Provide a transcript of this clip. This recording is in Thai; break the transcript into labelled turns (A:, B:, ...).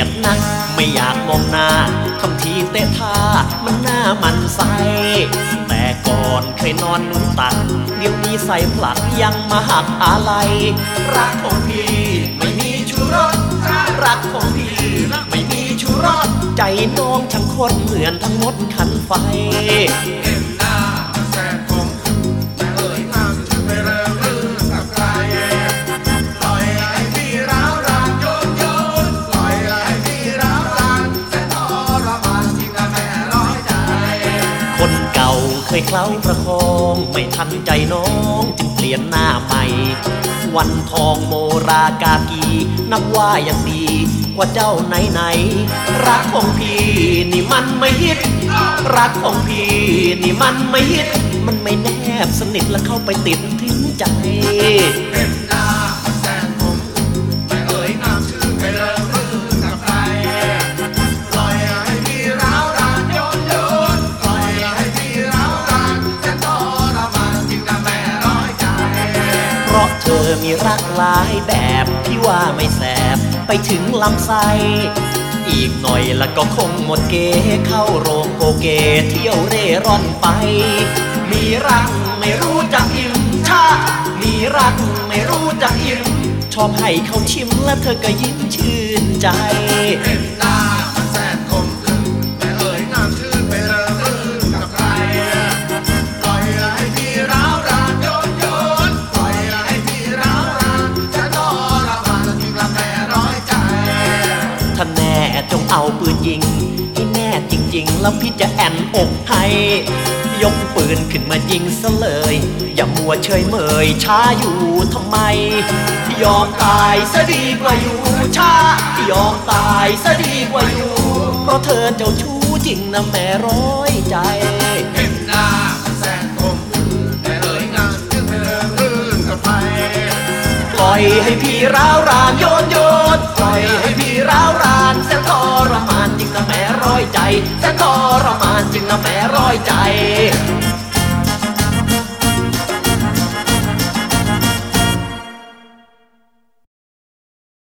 A: ยดนัก ไม่อยากมองหน้าทำทีเตะท่ามันหน้ามันใส แต่ก่อนเคยนอนนุ่มตัก เดี๋ยวนี้ใส่ผลักยังมาหักอะไร รักของพี่ไม่มีชูรสรักของพี่ไม่มีชูรสใจน้องช่างคนเหมือนทั้งมดขันไฟ
B: เคยเคล้าประ
A: คองไม่ทันใจน้องจึงเปลี่ยนหน้าใหม่ วันทองโมรากากี นับว่ายังดีกว่าเจ้าไหนไหน รักของพี่นี่มันไม่ฮิต รักของพี่นี่มันไม่ฮิต มันไม่แนบสนิทแล้วเข้าไปติดถึงใจ ธอมีรักหลายแบบพี่ว่าไม่แสบไปถึงลำไส้อีกหน่อยล้วก็คงหมดเกเข้าโรงโกเกเที่ยวเร่ร่อนไป มีรักไม่รู้จักอิ่มชามีรักไม่รู้จักอิ่มชอบให้เขาชิมแล้วเธอก็ยิ้มชื่นใจ
B: เห็นหน้า
A: ถ้าแน่จงเอาปืนยิงให้แน่จริง ๆ แล้วพี่จะแอนอกให้ยกปืนขึ้นมายิงซะเลย อย่ามัวเฉยเมยช้าอยู่ทำไม ยอมตายซะดีกว่าอยู่ช้ายอมตายซะดีกว่าอยู่ เพราะเธอเจ้าชู้จริงนะแม่ร้อยใจ
B: เห็นหน้ามันแสนคมคืนแต่เอ่ยนามชื่อไม่เริ่มรื่นกับใคร
A: ปล่อยให้พี่ร้าวรา ใจแสนทรมานจึงเอาแม่ร้อยใจ